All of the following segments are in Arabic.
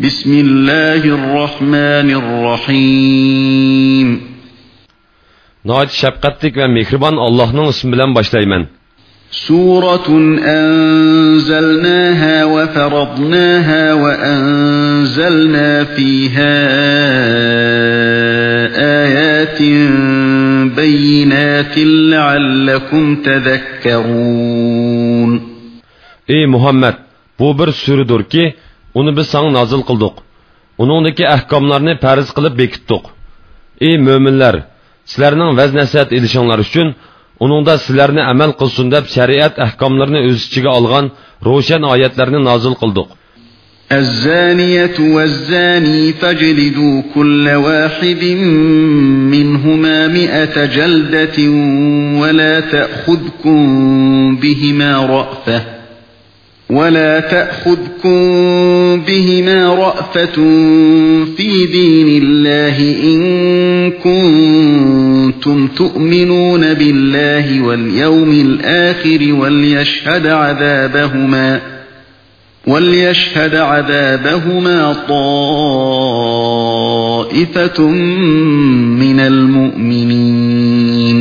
بسم الله الرحمن الرحيم. نهاية شبقتك ومهربان الله نصم باش باشتايمن سورة أنزلناها وفرضناها وأنزلنا فيها آيات بينات لعلكم تذكرون. إي محمد بو بر سوردور onu biz sana nazil kıldık. Onundaki ahkamlarını periz kılıp bekittik. Ey müminler, sizlerinin vez nasihat edişanlar için, onunda sizlerini amel kılsın deb şeriat ahkamlarını öz içige algan roşen ayetlerini nazil kıldık. الزانية والزاني فاجلدوا كل واحد منهما مئة جلدة ولا تأخذكم بهما رأفة ولا تأخذكم بهما رأفة في دين الله إن كنتم تؤمنون بالله واليوم الآخر وليشهد عذابهما وليشهد عذابهما طائفة من المؤمنين.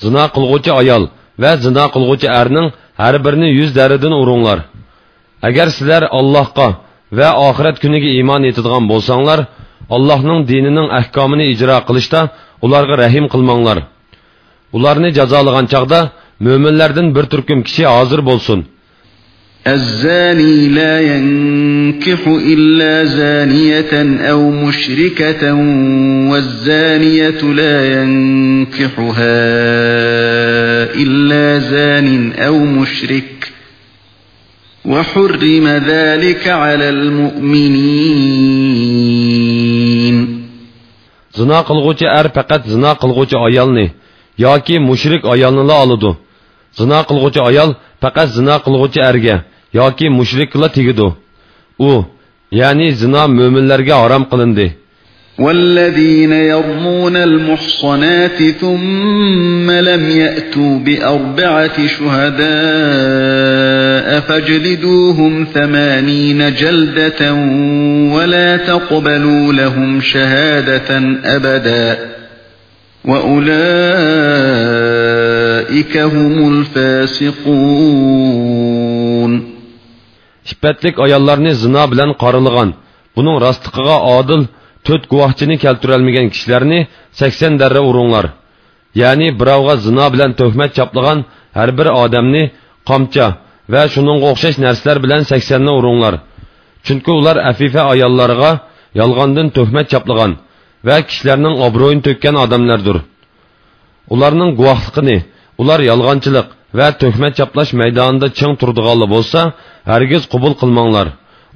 Zina qilg'uvchi ayol va zina qilg'uvchi erning har birini yuz daridan uringlar. Agar sizlar Allohga va oxirat kuniga iymon etadigan bo'lsanglar, Allohning dinining ahkomini ijro qilishda ularga rahim qilmanglar. Ularni jazolagan chaqda mo'minlardan bir turkum kishi hozir bo'lsin. الزاني لا ينكح إلا زانية أو مشركة والزانية لا ينكحها إلا زان أو مشرك. وحرم ذلك على المؤمنين. زىنا قىلغۇچى ئەر پەقەت زىنا قىلغۇچى ئايالنى ياكى مۇشرىك ئايالنىلا ئالىدۇ زىنا قىلغۇچى ئايال پەقەت زىنا قىلغۇچى ئەرگە. ياكى مۇشرىككىلا تېگىدۇ. U, ya'ni zina mo'minlarga harom qilindi. والذين يرمون المحصنات ثم لم يأتوا بأربعة شهداء فاجلدوهم ثمانين جلدة ولا تقبلوا لهم شهادة أبدا وأولئك هم الفاسقون Şippetlik ayollarni zina bilan qorilgan, buning rostligiga odil to'rt guvohchini keltirolmagan kishilarni 80 darra uringlar. Ya'ni birovga zina bilan tuhmat chaplagan har bir odamni qamcha va shuningga o'xshash narsalar bilan 80 ni uringlar. Chunki ular afifa ayollarga yolg'ondan tuhmat chaplagan va kishilarning obro'yini to'kkan odamlardir. Ularning guvohligini, ular yolg'onchilik va tuhmat chaplash maydonida ching turdiganlar bo'lsa, hargiz qabul qilmanglar.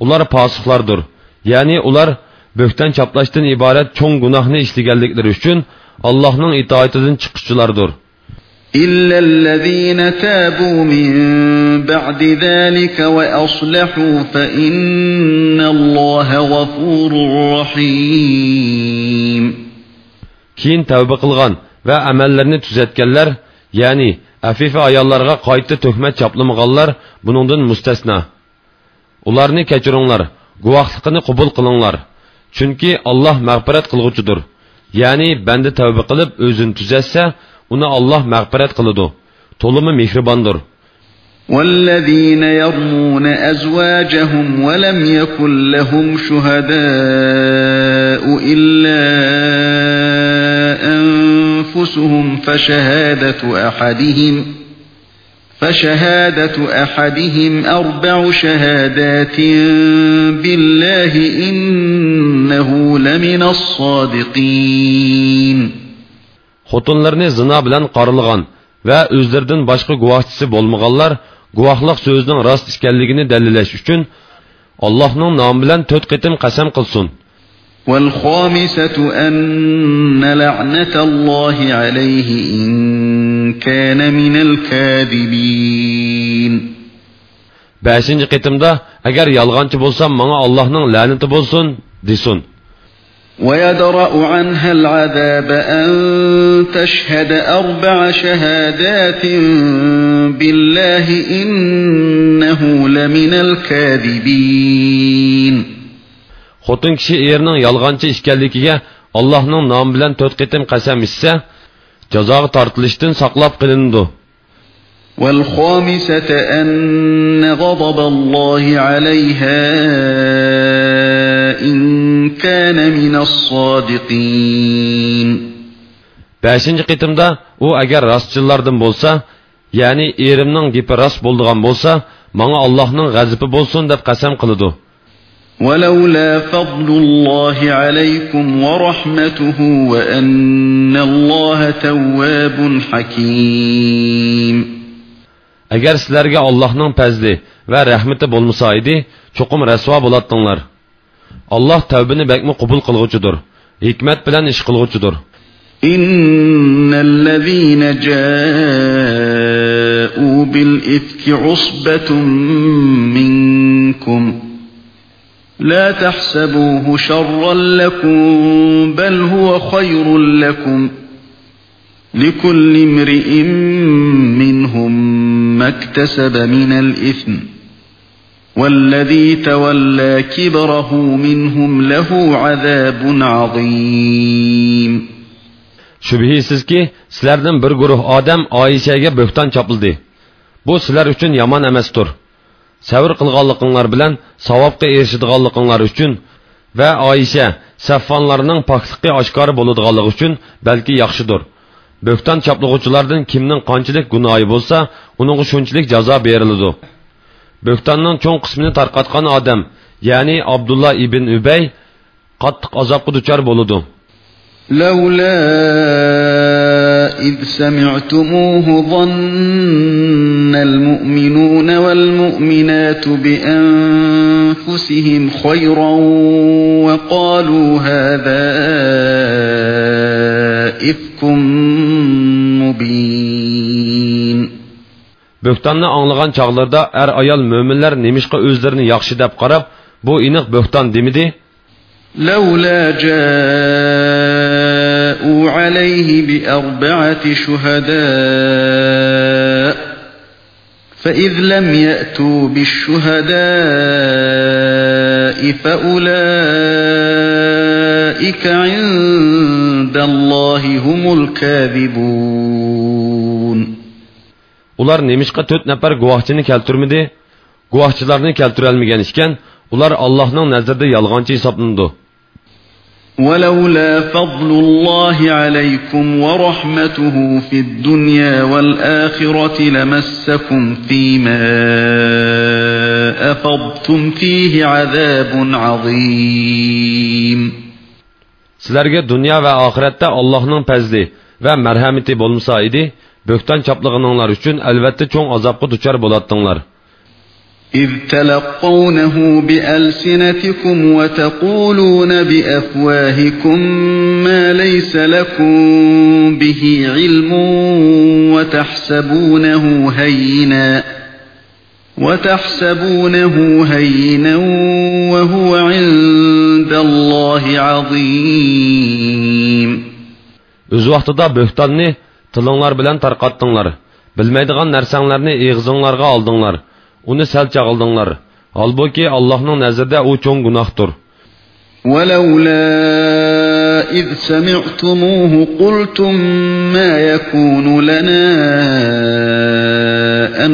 Ular fosiqlardir. Ya'ni ular bo'xton chaplashdan iborat cho'ng gunohni ishlaganliklari uchun Allohning itoatidan chiqishchilardir. إلا الذين تابوا من بعد ذلك وأصلحوا فإن الله غفور رحيم Keyin tavba qilgan va amallarni tuzatganlar, ya'ni afifa ayollarga qayta tuhmat chaplamaganlar buningdan mustasno. Ularni kechiringlar, guvohligini qabul qilinglar. Chunki Alloh mag'firat qilg'uchidir. Ya'ni banda tavba qilib o'zini tuzatsa, uni Alloh mag'firat qiladi. To'limi mehribondir. والذين يرمون أزواجهم ولم يكن لهم شهداء إلا أنفسهم فشهادة أحدهم فشهادة أحدهم أربع شهادات بالله إنه لمن الصادقين xotinlarni zina bilan qorilgan va o'zlaridan boshqa guvohchisi bo'lmaganlar guvohlik so'zining rost ekanligini dalillash uchun Allohning nomi bilan to'rt qitim qasam qilsin. والخامسة أن لعنة الله عليه إن كان من الكاذبين 5 qitimda agar yolg'onchi bo'lsam, menga Allohning la'nati bo'lsin, desin. ويدرأ عنها العذاب أن تشهد أربع شهادات بالله إنه لمن الكاذبين xotin kishi erining yolg'onchi ekanligiga allohning nomi bilan to'rt qitim qasam ichsa jazoga tortilishdan saqlab qilinadi والخامسة أن غضب الله عليها إن كان من الصادقين beshinchi qitimda u agar rostchilardan bo'lsa ya'ni erimning gapi rost bo'ldigan bo'lsa manga allohning g'azibi bo'lsin deb qasam qiladi ولولا فضل الله عليكم ورحمته وأن الله تواب حكيم agar sizlarga allohning fazli va rahmati bo'lmasa edi cho'qim rasvo bo'latdinglar alloh tavbini bakmi qubul qilg'uchidir hikmat bilan ish qilg'uchidir إن الذين جاءوا بالإفك عصبة منكم لا تحسبوه شرا لكم بل هو خير لكم. لكل امرئ منهم ما اكتسب من الإثم والذي تولى كبره منهم له عذاب عظيم. شبهيسيز كي سلردن بر آدم آيشه بهتان چاپلدي بو سلر يمان امستور savr qilganliginglar bilan savobga erishadiganliginglar uchun va oyisha saffonlarning pokligi oshkora bo'ladiganligi uchun balki yaxshidir bo'xton choplag'uvchilardan kimning qanchalik gunohi bo'lsa uningga shunchalik jazo beriladi bo'xtonning cho'ng qismini tarqatgan odam ya'ni abdulloh ibn ubay qattiq azobga duchor bo'ladi لولا إذ سمعتموه ظن المؤمنون والمؤمنات بأنفسهم خيرا وقالوا هذا إفك مبين bo'xtonni anglagan chog'larda er ayol mo'minlar nemishqa o'zlarini yaxshi deb qarab bu iniq bo'xton demidi لولا جاءوا عليه بأربعة شهداء فإذ لم يأتوا بالشهداء فأولئك عند الله هم الكاذبون ular nemishqa to'rt nafar guvohchini keltirmidi guvohchilarni keltirolmagan ekan ular allohning nazarida yolg'onchi hisoblanadi ولولا فضل الله عليكم ورحمته في الدنيا والآخرة لمسكم فيما أفضتم فيه عذاب عظيم sizlarga dunyo va oxiratda allohning fazli va marhamati bo'lmasa edi bo'xton choplag'ininglar uchun albatta cho'ng azobga duchor bo'ladinglar إذ تلقونه بألسنتكم وتقولون بأفواهكم ما ليس لكم به علم وتحسبونه هينا وتحسبونه هينا وهو عند الله عظيم o'z vaqtida bo'xtonni tilinglar bilan tarqatdinglar bilmaydigan narsanglarni eg'zinglarga oldinglar uni sal chag'ildinglar holbuki allohning nazarida u cho'ng gunohdir ولولا إذ سمعتموه قلتم ما يكون لنا أن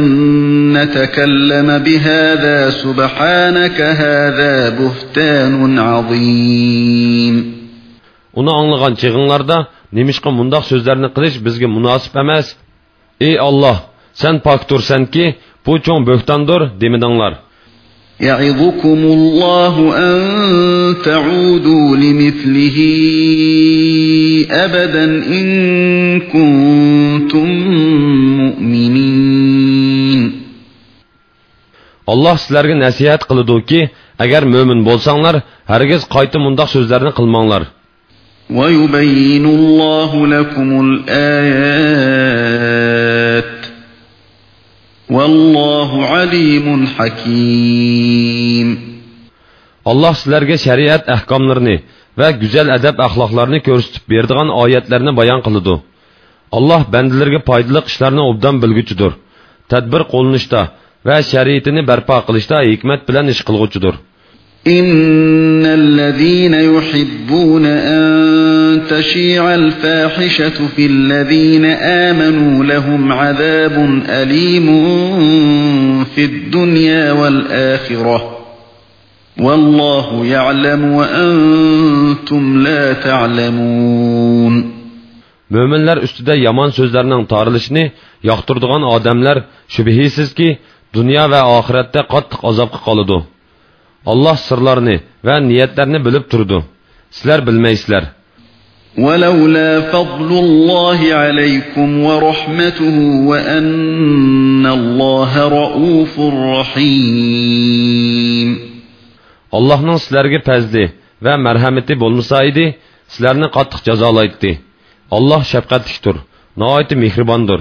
نتكلم بهذا سبحانك هذا بهتان عظيم uni anglagan chig'inglarda nemishqa mundoq so'zlarni qilish bizga munosib emas ey olloh sen poktursanki bu cho'ng bo'xtondir demidinglar يعظكم الله أن تعودوا لمثله أبدا إن كنتم مؤمنين alloh sizlarga nasihat qilidiki agar mo'min bo'lsanglar hargiz qayta mundoq so'zlarni qilmanglar ويبين الله لكم الآيات والله عليم حكيم alloh sizlarga shariat ahkomlarini va go'zal adab axloqlarni ko'rsatib beradigan oyatlarni bayon qiladi alloh bandalarga foydali ishlarni obdan bilguchidir tadbir qo'llanishda va shariatini barpo qilishda hikmat bilan ish qilg'uchidir إن الذين يحبون أن تشيع الفاحشة في الذين آمنوا لهم عذاب أليم في الدنيا والآخرة والله يعلم وأنتم لا تعلمون Möminlər üstüdə yaman sözlərinin tarılışını yoqtirdigan odamlar shubhisizki dunyo va oxiratda qattiq azobga qoladi. Alloh sirlarni va niyatlarni bilib turdi. Sizlar bilmaysizlar. ولولا فضل الله عليكم ورحمته وأن الله رؤوف رحيم Allohning sizlarga fazli va marhamati bo'lmasa edi, sizlarni qattiq jazolaydi. Alloh shafqatlikdir, nihoyat mehribondir.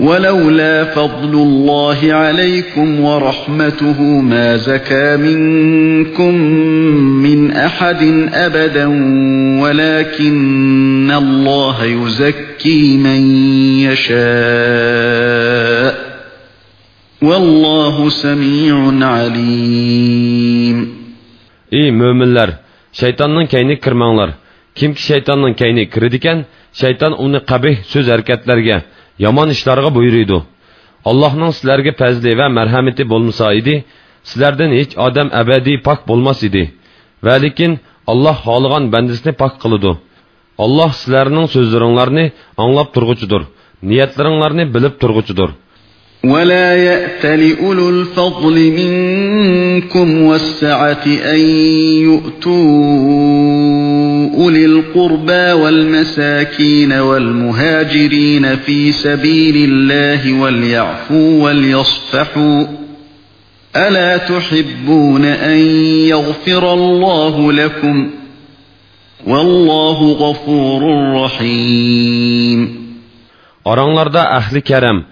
ولولا فضل الله عليكم ورحمته ما زكى منكم من أحد أبدا ولكن الله يزكي من يشاء. والله سميع عليم. إي مؤمنلر شيطاننىڭ كەينىگە كىرمەڭلار. كىمكى شيطاننىڭ كەينىگە كىرىدىكەن؟ شيطان ئۇنى قەبىھ سۆز ھەرىكەتلەرگە yomon ishlarga buyuriydi. Allohning sizlarga fazli va marhamati bo'lmasa edi, sizlardan hech odam abadiy pok bo'lmas edi. Va lekin Alloh xohlagan bandasini pok qiladi. Alloh sizlarning so'zlaringlarni anglab turg'uchidir, niyatlaringlarni bilib turg'uchidir. ولا يأت لأولو الفضل منكم والسعة أن يؤتوا أولي القربى والمساكين والمهاجرين في سبيل الله وليعفوا وليصفحوا ألا تحبون أن يغفر الله لكم والله غفور رحيم. Аранларда әхлі кәрәм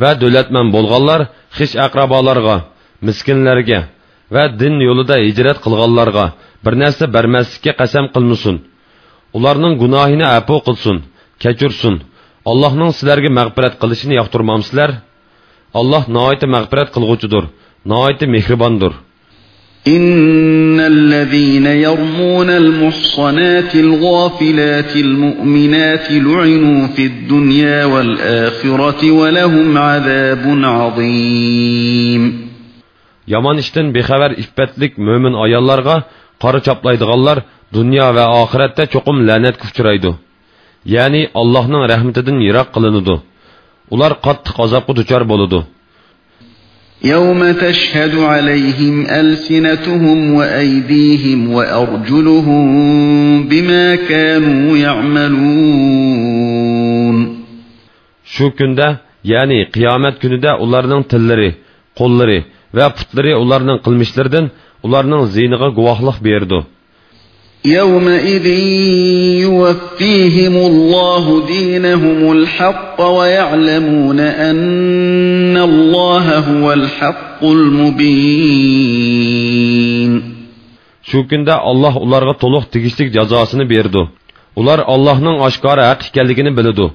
вә дөләтмән болғалар хиш әқрабаларға, мискінлерге вә дин юлыда ижирәт қылғаларға bir nəsə bərməslikə qəsəm qılmısın. Onların günahını əfu qılsın, keçirsin. Allah'ın sizlərə məğfirət qilishini yaxtırmamsızlar? Allah nəhayət məğfirət qılğucudur, nəhayət mehribandır. إن الذين يرمون المحصنات الغافلات المؤمنات لعنوا في الدنيا والآخرة ولهم عذاب عظيم Yaman işdən bexəbər iffətlik mömin ayallarga qara çaplaydıqanlar dünya və axirətdə çoxum lənətə uçraydı. Yəni Allah'ın rəhmətindən yiraq qılınıdı. Ular qattiq azabqa duçar boludu. يوم تشهد عليهم ألسنتهم وأيديهم وأرجلهم بما كانوا يعملون Şu gündə, yəni qiyamət günüdə onların tilləri, qolları və putları onların qılmışlardan ularının ziniga guvahlık berdi. يَوْمَئِذٍ يُوَفِّيهِمُ اللّٰهُ دِينَهُمُ الْحَقَّ وَيَعْلَمُونَ أَنَّ اللّٰهَ هُوَ الْحَقُّ الْمُب۪ينَ Şu günde Allah onlara toluq tigişlik cazasını berdi. Ular Allah'ın aşkara hak ikenligini bilidu.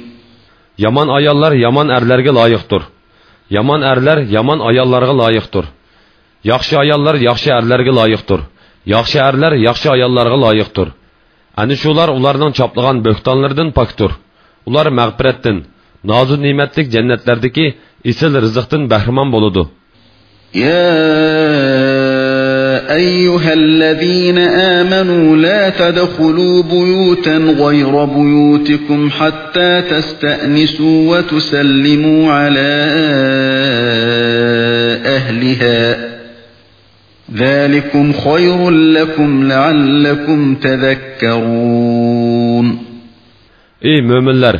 Yaman ayollar yaman erlerge layıktır. Yaman erler yaman ayollarga layıktır. Yaxşı ayollar yaxşı erlerge layıktır. Yaxşı erler yaxşı ayollarga layıktır. Ani şular ularning chaplagan bo'xtonlardan poktur. Ular mag'firatdan, nozu ne'matlik jannatlardagi isil rizqdan bahramon bo'ladi. Ya أيها الذين آمنوا لا تدخلوا بيوتا غير بيوتكم حتى تستأنسوا وتسلموا على أهلها ذلكم خير لكم لعلكم تذكرون Ey möminler!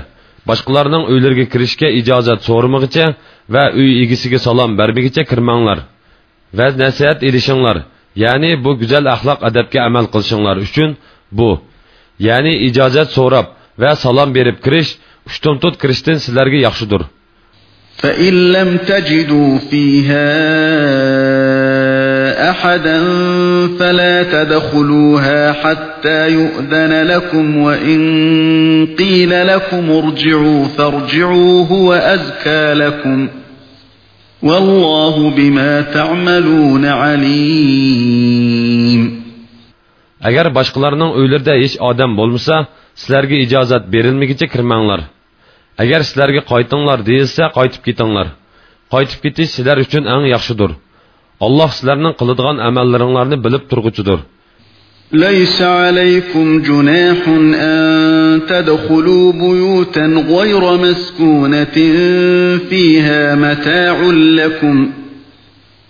Başqalarının öylərə kirişkə icazət sormağıca və öy egisiga salam verməgicha kirmanglar. Va nasihat edishinglar. Ya'ni bu go'zal axloq adabga amal qilishinglar uchun bu ya'ni ijozat so'rab va salom berib kirish ushtumtut kirishdan sizlarga yaxshidir فإن لم تجدوا فيها أحدا فلا تدخلوها حتى يؤذن لكم وإن قيل لكم ارجعوا فارجعوا هو أزكى لكم ۖ Agar bo'lmasa, kirmanglar. Agar ketinglar. Qiladigan amallaringlarni bilib turguchidir. ليس عليكم جناح أن تدخلوا بيوتا غير مسكونة فيها متاع لكم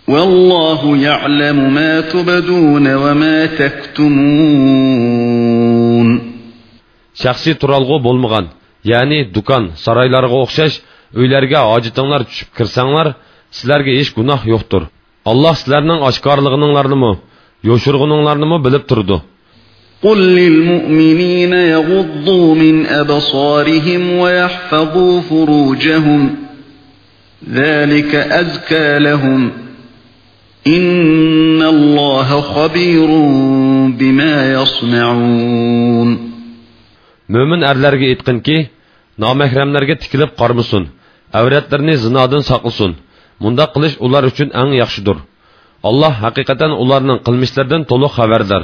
والله يعلم ما تبدون وما تكتمون Şəxsi turalğı bolmağan, yəni dukan, saraylarga oxşaş, öylərə hacıtınlar düşüb kirsanglar, sizlərə heç günah yoxdur. Allah sizlərinin aşkarlığınlarını yoshurg'uninglarnimi bilib turdi قل للمؤمنين يغضوا من أبصارهم ويحفظوا فروجهم ذلك أزكى لهم إن الله خبير بما يصنعون Mömin erlərə etqin ki, namahrəmlərə tikilib qarmısın, əvrətlərini zinadan saqlısın. Munda qilish ular üçün ən yaxşıdır. Allah haqiqatan ularning qilmishlaridan to'liq xabardor.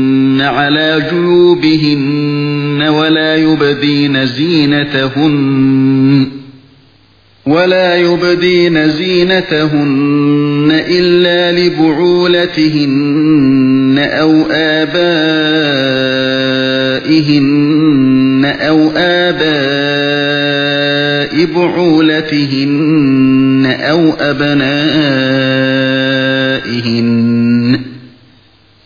على جيوبهن ولا يبدين زينتهن ولا يبدين زينتهن إلا لبعولتهن أو آبائهن أو آباء بعولتهن أو أبنائهن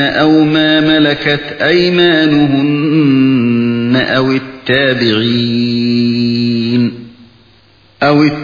أو ما ملكت أيمانهن أو التابعين أو التابعين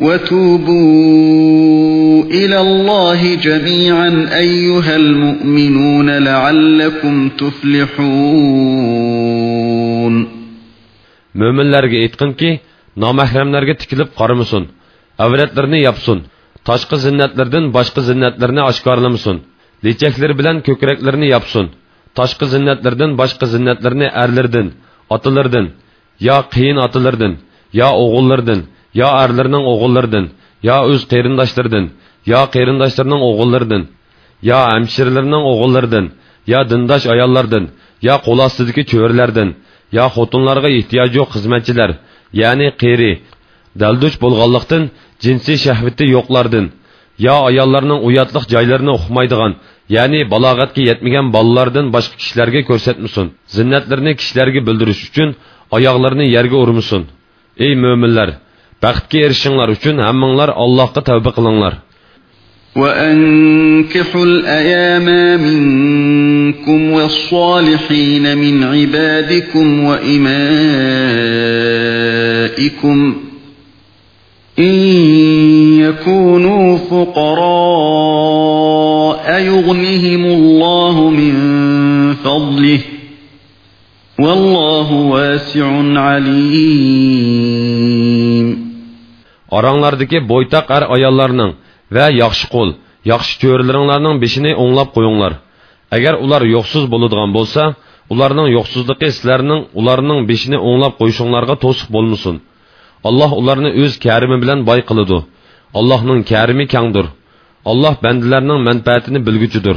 وتوبوا إلى الله جميعا أيها المؤمنون لعلكم تفلحون Möminlərə etqin ki, namahrəmlərə tikilib qarımısın, avratlarını yapsın, taşqı zinnətlərdən başqa zinnətlərini aşkarlamasın, lecəkləri bilən kökürəklərini yapsın, taşqı zinnətlərdən başqa zinnətlərini ərlərdən, atalardan, ya qiyin atalardan, ya oğullardan, yo arlarning o'g'illaridan yo o'z qarindoshlaridan yo qarindoshlarining o'g'illaridan yo hamshirlarning o'g'illaridan yo dindosh ayollardan yo qo'l ostidagi cho'rlardan yo xotinlarga ehtiyoji yo'q xizmatchilar ya'ni qeri dalduch bo'lganlikdan jinsiy shahvati yo'qlardan yo ayollarning uyatliq joylarini uqmaydigan ya'ni balog'atga yetmagan bolalardan boshqa kishilarga ko'rsatmasin zinnatlarini kishilarga bildirish uchun oyoqlarini yerga urmasin ey mo'minlar baxtga erishinglar uchun hammanglar allohga tavba qilinglar وأنكحوا الأيام منكم والصالحين من عبادكم وإمائكم إن يكونوا فقراء يغنهم الله من فضله والله واسع عليم. Aranglardaki boytaq er ayollarning va yaxshi qo'l, yaxshi cho'rilaringlarning beshini o'nglab qo'yinglar. Agar ular yo'qsiz bo'ladigan bo'lsa, ularning yo'qsizligi sizlarning ularning beshini o'nglab qo'yishinglarga to'siq bo'lmasin. alloh ularni o'z karimi bilan boy qiladi allohning karimi kangdir alloh bandalarning manfaatini bilguchidir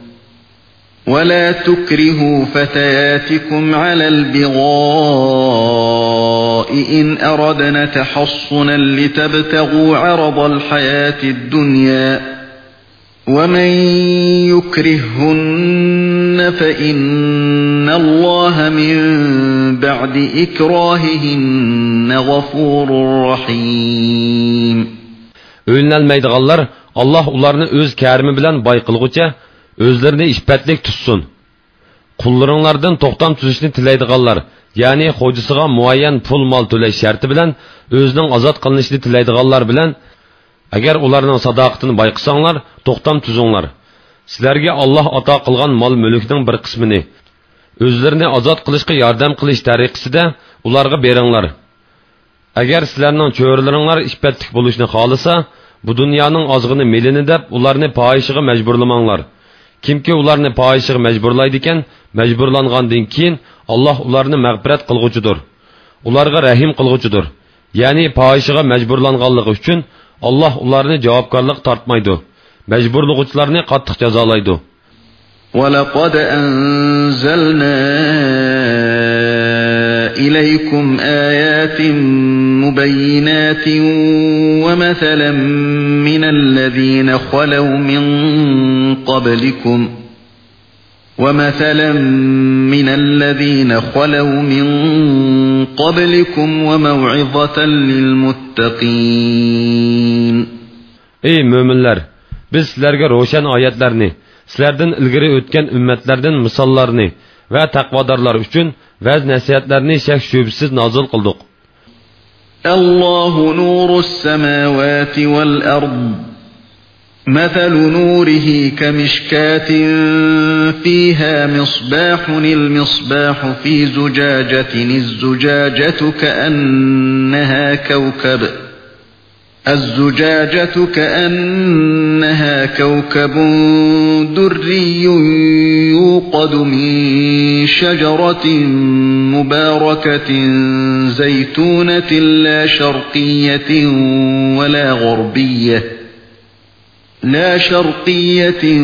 ولا تكرهوا فتياتكم على البغاء إن أردنا تحصنا لتبتغوا عرض الحياة الدنيا ومن يكرهن فإن الله من بعد إكراههن غفور رحيم. Öynəlməydiğanlar Allah onlarını öz kərimi bilən bay qılğıca o'zlarini ishpatlik tutsin qullaringlardan to'xtam tuzishni tilaydiganlar ya'ni xo'jasiga muayyan pul mol to'lash sharti bilan o'zining ozod qilinishini tilaydiganlar bilan agar ularning sadoqatini bayqisanglar to'xtam tuzinglar sizlarga olloh ato qilgan mol mulkning bir qismini o'zlarini ozod qilishga yordam qilish tariqasida ularga beringlar agar sizlarning cho'rilaringlar ishpatlik bo'lishni xohlasa bu dunyoning ozg'ini melini deb ularni poyishiga majburlamanglar kimki ularni poyishiga majburlaydi ekan majburlangandan keyin alloh ularni mag'firat qilg'uchidir ularga rahim qilg'uchidir ya'ni poyishiga majburlanganligi uchun alloh ularni javobgarlik tortmaydi majburlug'uchilarni qattiq jazolaydi ولقد أنزلنا إليكم آيات مبينات ومثلا من الذين خلوا من قبلكم ومثلا من الذين خلوا من قبلكم وموعظة للمتقين. أي مؤمنلر biz sizlerge روشن آياتlarını sizlerden ilgiri ötken ümmetlerden misallarını va taqvodorlar uchun vaz nasihatlarni shak shubsiz nozil qildik الله نور السماوات والأرض مثل نوره كمشكاة فيها مصباح المصباح في زجاجة الزجاجة كأنها كوكب الزجاجة كأنها كوكب دري يوقد من شجرة مباركة زيتونة لا شرقية ولا غربية. لا شرقية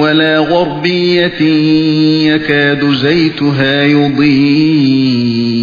ولا غربية يكاد زيتها يضيء.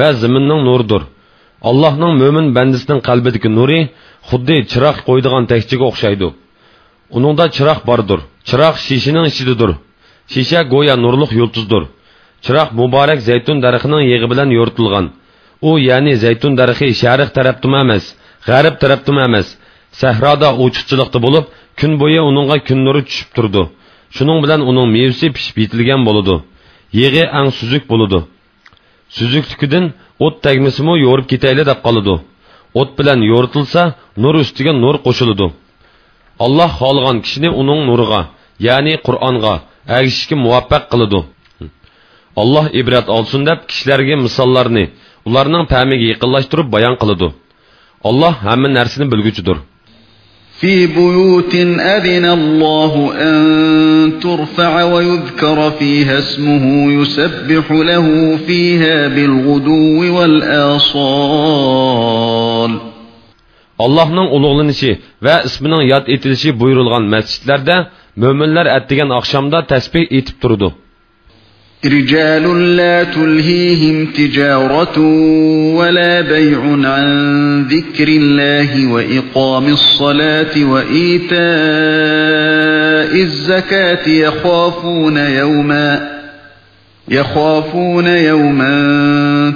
va zaminning nuridir allohning mo'min bandasining qalbidagi nuri xuddi chiroq qo'ydigan tekchiga o'xshaydi uningda chiroq bordir chiroq shishining ichidadir shisha go'yo nurliq yulduzdir chiroq muborak zaytun daraxining yig'i bilan yo'ritilgan u ya'ni zaytun daraxi sharq tarafdima emas kun bo'yi kun nuri tushib turdi shuning bilan uning mevasi pishib yetilgan suzuk suzuklikidan o't tagmisimi yo'rib ketayli deb qoladi o't bilan yo'ritilsa nur ustiga nur qo'shiladi alloh xohlagan kishini uning nuriga ya'ni qur'onga agishishga muvaffaq qiladi alloh ibrat olsin deb kishilarga misollarni ularning fahmiga yaqinlashtirib bayon qiladi alloh hamma narsani bilguchidir في بيوت أذن الله أن ترفع ويذكر فيها اسمه يسبح له فيها بالغدو والآصال Allah'ın uluğlanışı ve isminin yad etilişi buyurulgan mescitlerde müminler ettigen akşamda tesbih etip durdu. رجال لا تلهيهم تجارة ولا بيع عن ذكر الله وإقام الصلاة وإيتاء الزكاة يخافون يوما يخافون يوما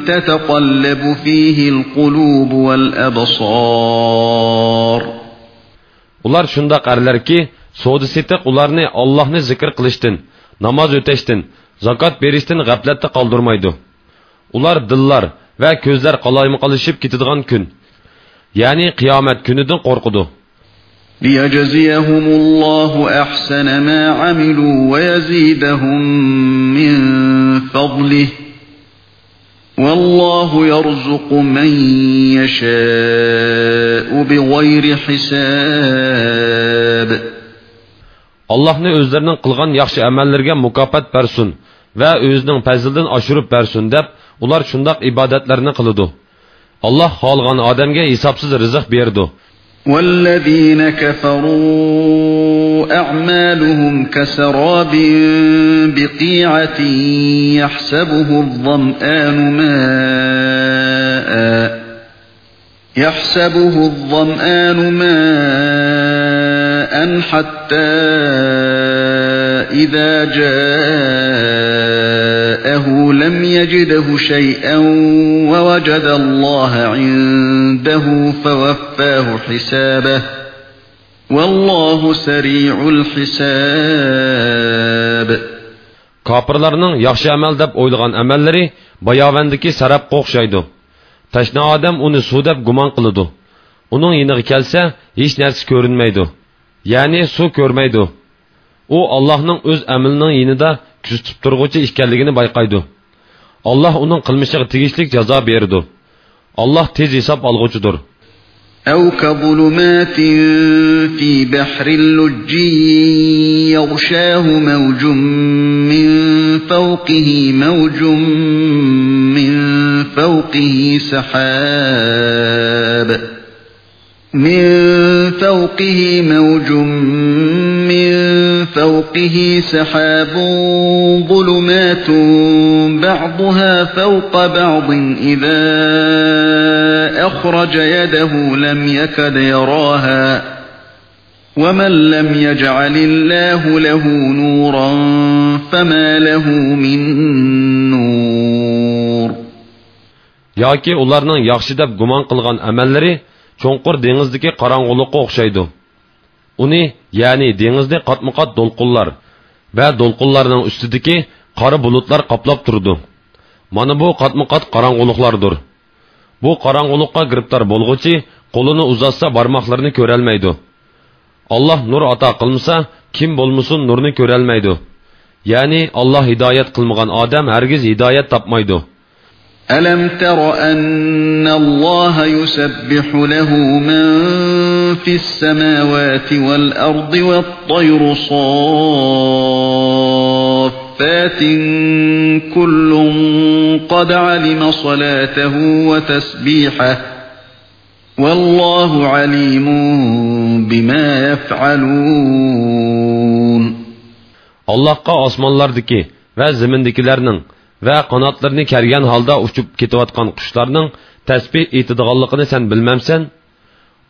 تتقلب فيه القلوب والأبصار. Ular shundaq arlarki, savdo setiq ularni Allohni zikr qilishdan, namoz o'tashdan, zakot berishdan g'aflatda qoldirmaydi. Ular dillar va ko'zlar qaloymiqalashib ketadigan kun, ya'ni qiyomat kunidan qo'rqidi. ليجزيهم الله أحسن ما عملوا ويزيدهم من فضله والله يرزق من يشاء بغير حساب Allohni o'zlarining qilgan yaxshi amallarga mukofot bersin va o'zining fazlidan oshirib bersin deb ular shundoq ibodatlarni qiladi. Alloh xohlagan odamga hisobsiz rizq berdi. والذين كفروا أعمالهم كسراب بقيعة يحسبه الظمآن ماء يحسبه الظمآن ماء حتى إذا جاءه لم يجده شيئا ووجد الله عنده فوفاه حسابه والله سريع الحساب Kafirlarning yaxshi amal deb o'ylagan amallari bayovandiki sarabqa o'xshaydi. Tashna odam uni suv deb gumon qiladi. Uning yiniga kelsa, hech narsa ko'rinmaydi. Ya'ni suv ko'rmaydi. U Allohning o'z amalining yinida kuzatib turg'uchi ekanligini bayqaydi. Alloh uning qilmishiga tegishli jazo berdi. Alloh tez hisob olg'uchidir. أو كظلمات في بحر اللجي يغشاه موج من فوقه موج من فوقه سحاب من فوقه موج من فوقه سحاب ظلمات بعضها فوق بعض إذا أخرج يده لم يكد يراها ومن لم يجعل الله له نورا فما له من نور Яки уларның яхшы деп гуман кылган әмәлләре دينزدكي قران караңгылыкка охшайды. Uni ya'ni dengizni qatma-qat do'lqinlar va do'lqinlarning ustidagi qora bulutlar qoplab turdi. Mana bu qatma-qat qorong'uliklardir bu qorong'ulikqa giribtor bo'lg'uchi qo'lini uzatsa barmoqlarini ko'rolmaydi. Alloh nur ato qilmasa kim bo'lmasin nurni ko'rolmaydi. Ya'ni alloh hidoyat qilmagan odam hargiz hidoyat topmaydi. ألم تر أن الله يسبح له من في السماوات والأرض والطير صافات كل قد علم صلاته وتسبيحه والله عليم بما يفعلون. Allohga osmonlardagi va zimindagilarning va qanotlarini kargan holda uchib ketayotgan qushlarning tasbih etadiganligini sen bilmamsan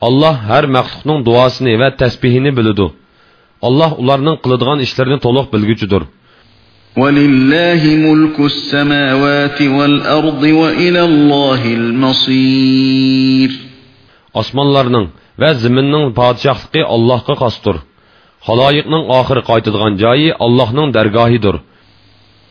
alloh har maxluqning duosini va tasbihini biladi alloh ularning qiladigan ishlarini to'liq bilguchidir ولله ملك السماوات والأرض وإلى الله المصير osmonlarning va zaminning podshohligi allohga xosdir haloyiqning oxiri qaytadigan joyi allohning dargohidir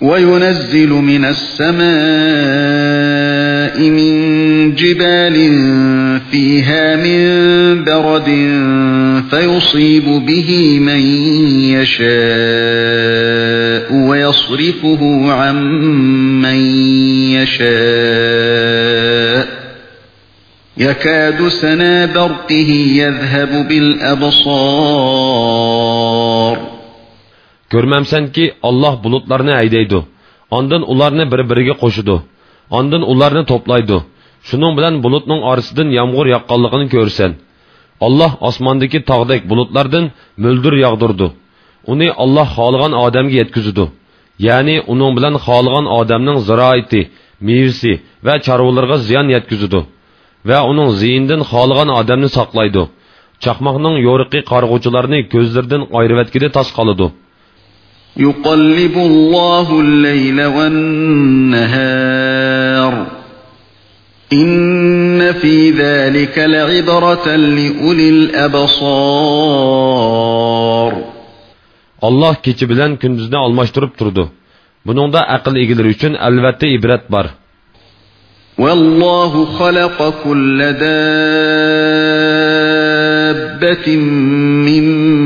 وينزل من السماء من جبال فيها من برد فيصيب به من يشاء ويصرفه عن من يشاء. يكاد سنا برقه يذهب بالأبصار. Görməmsənki Allah bulutlarını əydəydi. Ondan ularını bir-biriga qoşudu. Ondan ularını toplaydı. Şunun bilan bulutning orasidan yomg'ir yoqqanligini ko'rsan. Allah osmondagi tog'dek bulutlardan mo'ldir yog'dirdi. Uni Allah xohlagan odamga yetkazdi. Ya'ni uning bilan xohlagan odamning ziroati, mevasi va chorvalarga ziyon yetkazdi. Va uning ziyindan xohlagan odamni saqlaydi. Chaqmoqning yo'riqi qarg'uvchilarni ko'zlaridan ayirib tas. يقلب الله الليل والنهار إن في ذلك لعبرة لأولي الأبصار الله كيچي билан كنزنا алмаштырып турду. Бунун да أقل эгилери үчүн албетте ибрат бар. والله خلق كل دابة مما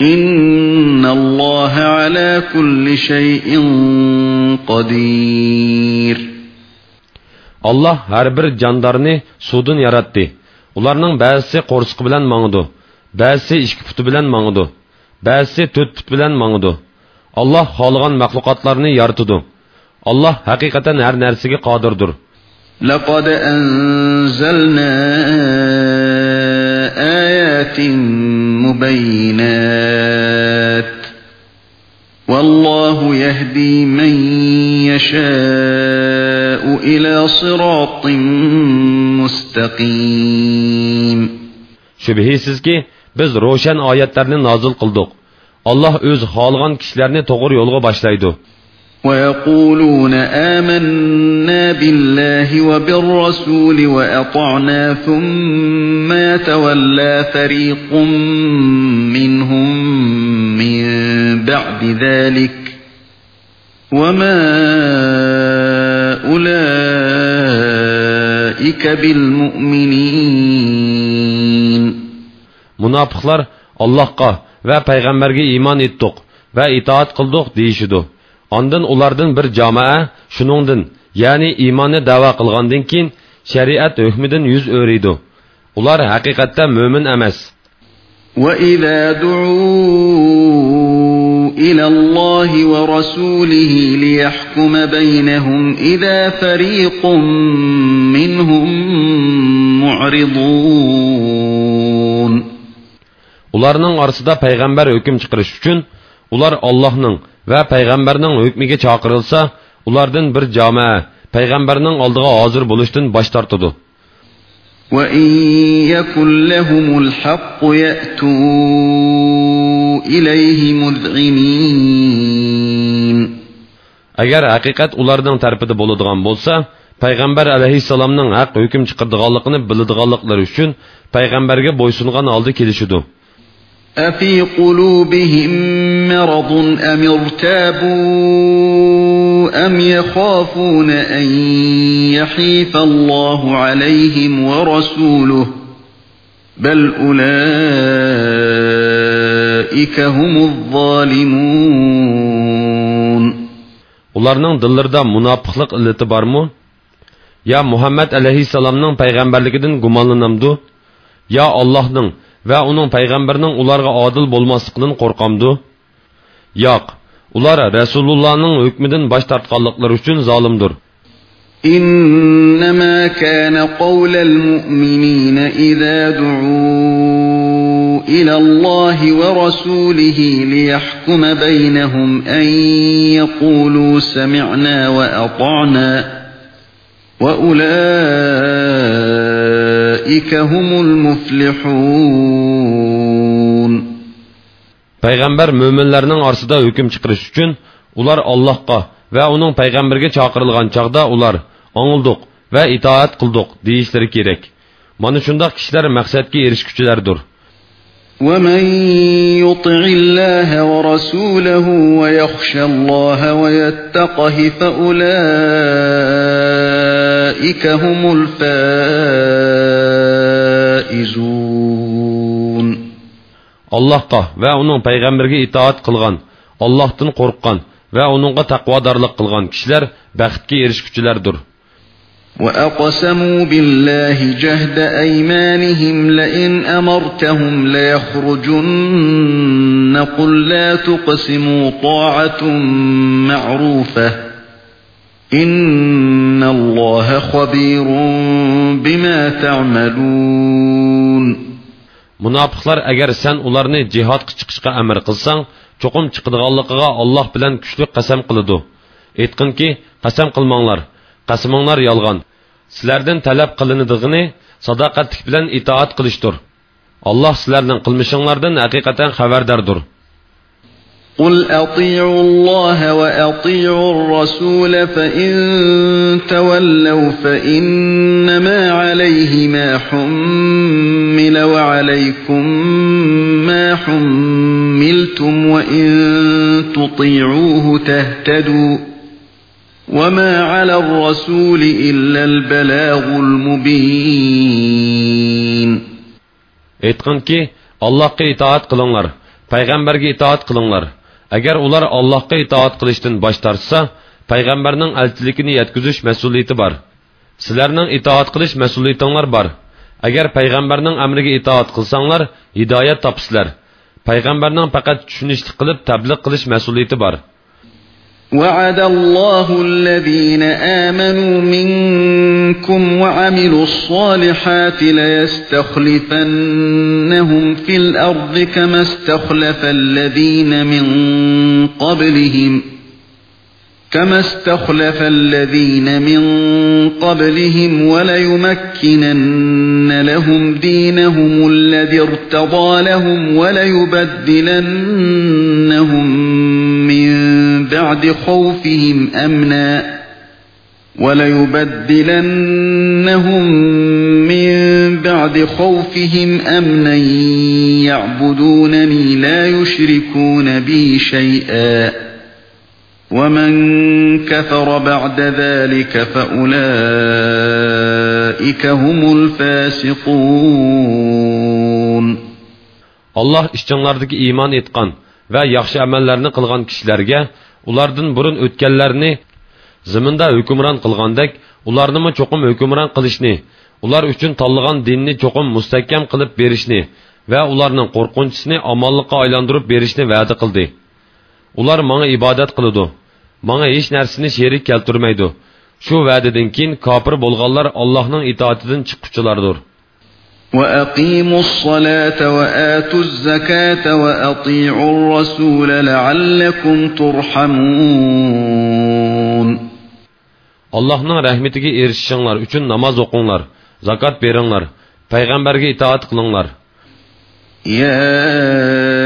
İnna Allah ala kulli şeyin qadir. Allah har bir jondarni suvdan yaratdi. Ularning ba'zisi qo'rsqi bilan mangdi, ba'zisi ikki puti bilan mangdi, ba'zisi to'rt put bilan mangdi. Allah xohlagan mahluqotlarni yaratdi. Allah haqiqatan har narsaga qodirdir. Laqad anzalna آيات مبينات والله يهدي من يشاء إلى صراط مستقيم Şübhisizki biz roşan ayetlerini nazil kıldık. Allah öz halgan kişilerini doğru yolga başlaydı. ويقولون آمنا بالله وبالرسول وأطعنا ثم يتولى فريق منهم من بعد ذلك وما أولئك بالمؤمنين Münafıqlar Allahqa və Peyğəmbərə iman etdik və itaat qıldıq deyişidir. Ondan ulardan bir jamoa shuningdan, ya'ni iymonni da'vo qilgandan keyin shariat hukmidan yuz o'riydi. Ular haqiqatda mo'min emas. وَإِذَا دُعُوا إِلَى اللَّهِ وَرَسُولِهِ لِيَحْكُمَ بَيْنَهُمْ إِذَا فَرِيقٌ مِّنْهُمْ مُعْرِضُونَ Ularning orasida payg'ambar hukm chiqarish uchun ular Allohning va payg'ambarning hukmiga chaqirilsa ulardan bir jamoa payg'ambarning oldiga hozir bo'lishdan bosh tortadi وَإِن يَكُن لَّهُمُ الْحَقُّ يَأْتُوا إِلَيْهِ مُذْعِنِينَ agar haqiqat ularning tarafida bo'ladigan bo'lsa payg'ambar alayhissalomning haq hukm chiqardiganligini biladiganliklari uchun payg'ambarga bo'ysungan holda kelishidi أفي قلوبهم مرض أم ارتابوا أم يخافون أن يحيف الله عليهم ورسوله بل أولئك هم الظالمون ularning dillarida munofiqlik illati bormi yo muhammad alayhissalomning payg'ambarligidan gumonlanamdu yo allohning va uning payg'ambarining ularga odil bo'lmasligidan qo'rqamdu yo'q ular rasulullohning hukmidan bosh tortganliklari uchun zolimdir إنما كان قول المؤمنين إذا دعوا إلى الله ورسوله ليحكم بينهم أن يقولوا سمعنا وأطعنا وأولئك هم المفلحون payg'ambar mo'minlarning orasida hukm chiqarish uchun ular allohga va uning payg'ambarga chaqirilgan chog'da ular ongildiq va itoat qildiq deyishlari kerak mana shundoq kishilar maqsadga erishguchilardir ومن يطع الله ورسوله ويخشى الله ويتقه فأولئك هم الفائزون allohga va uning payg'ambariga itoat qilgan allohdan qo'rqqan va uningga taqvodorlik qilgan kishilar baxtga erishguchilardir وأقسموا بالله جهد أيمانهم لئن أمرتهم ليخرجن قل لا تقسموا طاعة معروفة إن الله خبير بما تعملون munofiqlar agar sen ularni jihodga chiqishga amr qilsang cho'qim chiqadiganligiga olloh bilan kuchli qasam qiladi aytqinki qasam qilmanglar qasaminglar yolg'on sizlardan talab qilinadighini sadoqatlik bilan itoat qilishdir alloh sizlarning qilmishinglardan haqiqatan xabardordir قل أطيعوا الله وأطيعوا الرسول فإن تولوا فإنما عليه ما حمل وعليكم ما حملتم وإن تطيعوه تهتدوا وما على الرسول إلا البلاغ المبين aytqinki allohga itoat qilinglar payg'ambarga itoat qilinglar agar ular allohga itoat qilishdan bosh tortsa payg'ambarning elchiligini yetkazish mas'uliyati bor sizlarning itoat qilish mas'uliyatinglar bor agar payg'ambarning amriga itoat qilsanglar hidoyat topsizlar payg'ambarning faqat tushunishlik qilib tabliq qilish mas'uliyati bor وعد الله الذين آمنوا منكم وعملوا الصالحات ليستخلفنهم في الأرض كما استخلف الذين من قبلهم كما استخلف الذين من قبلهم وليمكنن لهم دينهم الذي ارتضى لهم وليبدلنهم بعد خوفهم أمنا وليبدلنهم من بعد خوفهم أمنا يعبدونني لا يشركون بي شيئا ومن كفر بعد ذلك فأولئك هم الفاسقون. alloh ishchinglardagi iymon etgan va yaxshi amallarni qilgan kishilarga ulardan burun o'tganlarni ziminda hukmron qilgandek ularnimi cho'qim hukmron qilishni ular uchun tanlagan dinni cho'qim mustahkam qilib berishni va ularning qo'rqinchisini omonlikqa aylantirib berishni va'da qildi ular manga ibodat qiladi manga hech narsani sherik keltirmaydi shu va'dadan keyin kofir bo'lganlar allohning itoatidan chiqquchilardir وأقيموا الصلاة وآتوا الزكاة وأطيعوا الرسول لعلكم ترحمون allohning rahmatiga erishishinglar uchun namoz o'qinglar zakot beringlar payg'ambarga itoat qilinglar يا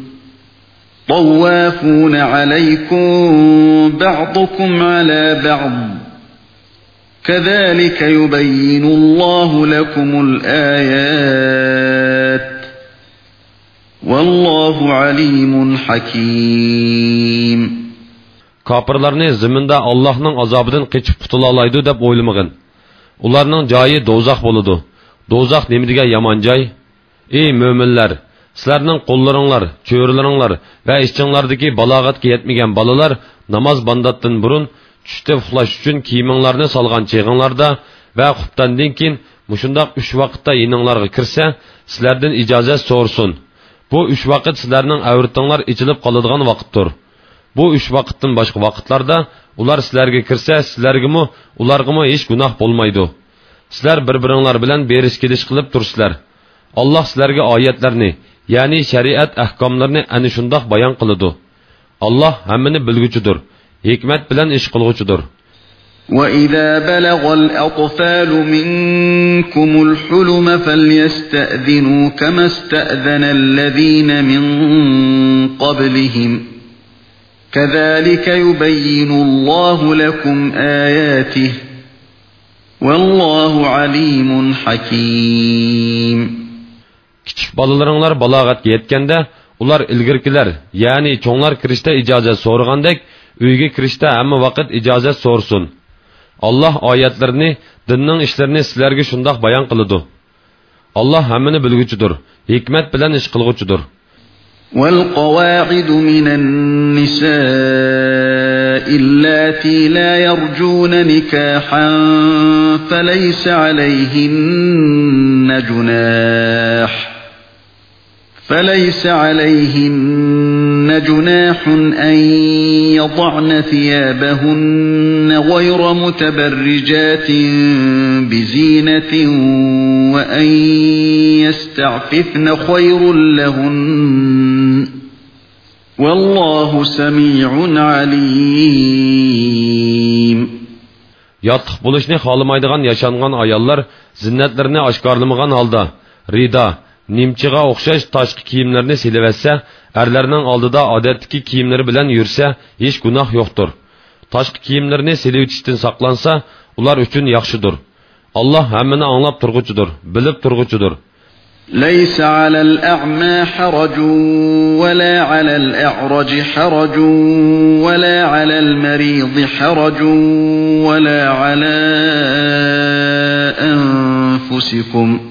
طوافون عليكم بعضكم على بعض كذلك يبين الله لكم الآيات والله عليم حكيم Kapırlarını zimində Allah'ın azabından keçib qutulalaydı deb o'ylamag'in. Ularning joyi do'zax bo'ladi. Do'zax nima degan yomon joy? Ey mo'minlar, sizlarning qo'llaringlar, cho'rilaringlar va ishchinglardagi balog'atga yetmagan bolalar namoz bandatdan burun tushda uxlash uchun kiyiminglarni solgan cheg'inglarda va xubtandan keyin mushundoq uch vaqtda yininglarga kirsa, sizlardan ijozat so'rsin. Bu uch vaqt sizlarning avratinglar ichilib qoladigan vaqtdir. Bu uch vaqtdan boshqa vaqtlarda ular sizlarga kirsa, sizlargami, ulargami hech gunoh bo'lmaydi. Sizlar bir-biringlar bilan berish kelish qilib tursizlar. Alloh sizlarga oyatlarni, ya'ni shariat ahkomlarini ana shundoq bayon qiladi. Alloh hammani bilguchidir, hikmat bilan ish qilguchidir. وَإِذَا بَلَغَ الْأَطْفَالُ مِنكُمُ الْحُلُمَ فَلْيَسْتَأْذِنُوا كَمَا اسْتَأْذَنَ الَّذِينَ مِن قَبْلِهِمْ ۚ كذلك يبين الله لكم آياته والله عليم حكيم Kichik bolalaringlar balog'atga yetganda ular ilgirkilar, ya'ni cho'nglar kirishda ijozat so'ragandek, uyga kirishda hamma vaqt ijozat so'rsin. Alloh oyatlarini, dinning ishlarini sizlarga shundoq bayon qiladi. Alloh hammani bilguchidir, hikmat bilan ish qilguchidir. والقواعد من النساء اللاتي لا يرجون نكاحا فليس عليهن جناح فليس عليهن جناح أن يضعن ثيابهن غير متبرجات بزينة وأن يستعففن خير لهن والله سميع عليم Yotliq bo'lishni xohlamaydigan yashangan ayollar zinnatlarini oshkorlamagan holda rida nimchiga o'xshash tashqi kiyimlarni silaversa erlarning oldida odatdagi kiyimlari bilan yursa hech gunoh yo'qdir tashqi kiyimlarni silivitishdan saqlansa ular uchun yaxshidir alloh hammani anglab turg'uchidir bilib turg'uchidir ليس على الأعمى حرج ولا على الأعرج حرج ولا على المريض حرج ولا على أنفسكم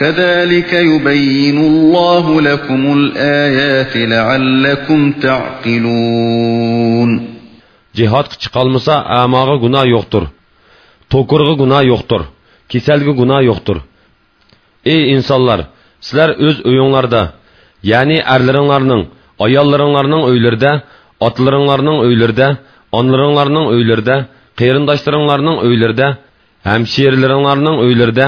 كذلك يبين الله لكم الآيات لعلكم تعقلون jihodga chiqolmasa amoga gunoh yo'qdir to'kurga gunoh yo'qdir kasalga gunoh yo'qdir ey insonlar sizlar o'z uyinglarda ya'ni erlaringlarning ayollaringlarning uylarida otlaringlarning uylarida onlaringlarning uylarida qarindoshlaringlarning uylarida hamshirlaringlarning uylarida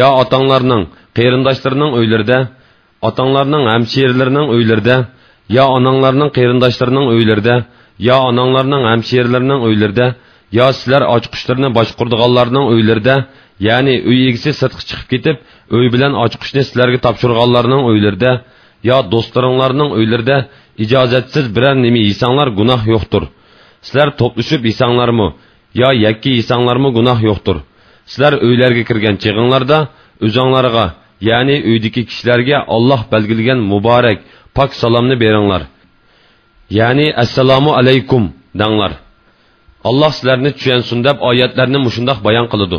yo otanglarning qeyrindaşlarının öylərində, атаңларның әмшерлерінің өйлерде, я анаңларның қиырындашларының өйлерде, я анаңларның әмшерлерінің өйлерде, я сілер ачқыштарны башқұрдығаларның өйлерде, яғни үй егісі сыртқы шығып кетіп, өй білен ачқышны сілерге тапшырғаларның өйлерде, я достарыңларның өйлерде, icazətsiz birər nimi insanlar günah yoxdur. Sizlər toplaşıb insanlarmı, ya yəki insanlarmı günah yoxdur. Sizlər öylərə kirgan çığınlarda o'zinglarga ya'ni uydagi kishilarga olloh belgilagan muborak pok salomni beringlar ya'ni assalomu alaykum danglar alloh sizlarni tushunsin deb oyatlarni mushundoq bayon qiladi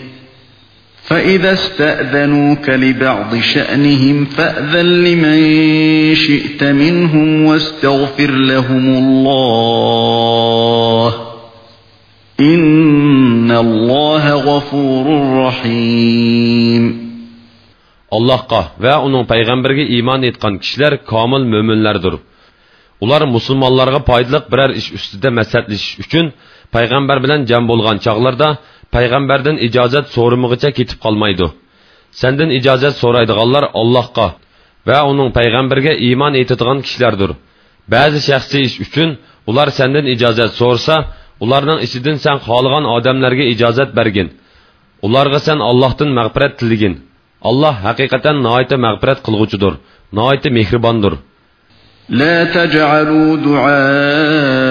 فإذا استأذنوك لبعض شأنهم فأذن لمن شئت منهم واستغفر لهم الله إن الله غفور رحيم allohga va uning payg'ambariga iymon etgan kishilar komil mo'minlardir ular musulmonlarga foydali biror ish ustida maslahatlashish uchun payg'ambar bilan jam bo'lgan chog'larda payg'ambardan ijozat so'rimig'icha ketib qolmaydi sandan ijozat so'raydiganlar allohga va uning payg'ambariga iymon etadigan kishilardir ba'zi shaxsiy ish uchun ular sandan ijozat so'rsa ularning ichidan san xohlagan odamlarga ijozat bergin ularga san allohdan mag'firat tiligin alloh haqiqatan noita mag'firat qilg'uchidir noita mehribondir لا تجعلوا دعاء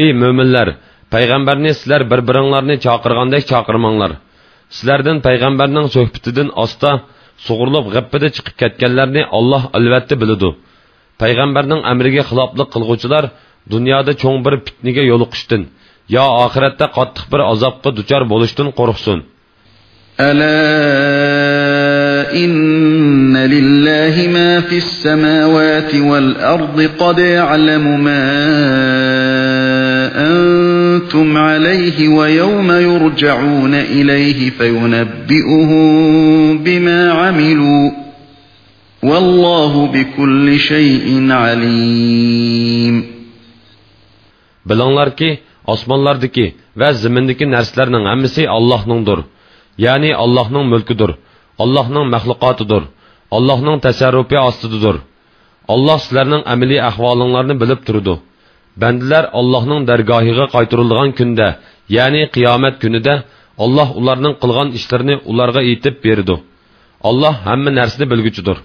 Ey mo'minlar payg'ambarni sizlar bir biringlarni chaqirgandek chaqirmanglar sizlardan payg'ambarning suhbatidan osta sug'urilib g'appida chiqib ketganlarni olloh albatta biladi payg'ambarning amriga xiloflik qilg'uvchilar dunyoda cho'ng bir fitnaga yo'liqishdan yo oxiratda qattiq bir azobga duchor bo'lishdan qo'rqsin ألا إن لله ما في السماوات والأرض قد يعلم ما أنتم عليه ويوم يرجعون إليه فينبئهم بما عملوا والله بكل شيء عليم bilinglarki osmonlardagi va zimindagi narsalarning hammasi allohningdir ya'ni allohning mulkidir allohning maxluqotidir allohning tasarrufi ostidadir alloh sizlarning amaliy ahvolinglarni bilib turdi bandalar allohning dargohiga qaytarilgan kunda ya'ni qiyomat kunida alloh ularning qilgan ishlarini ularga aytib berdi alloh hamma narsani bilguchidir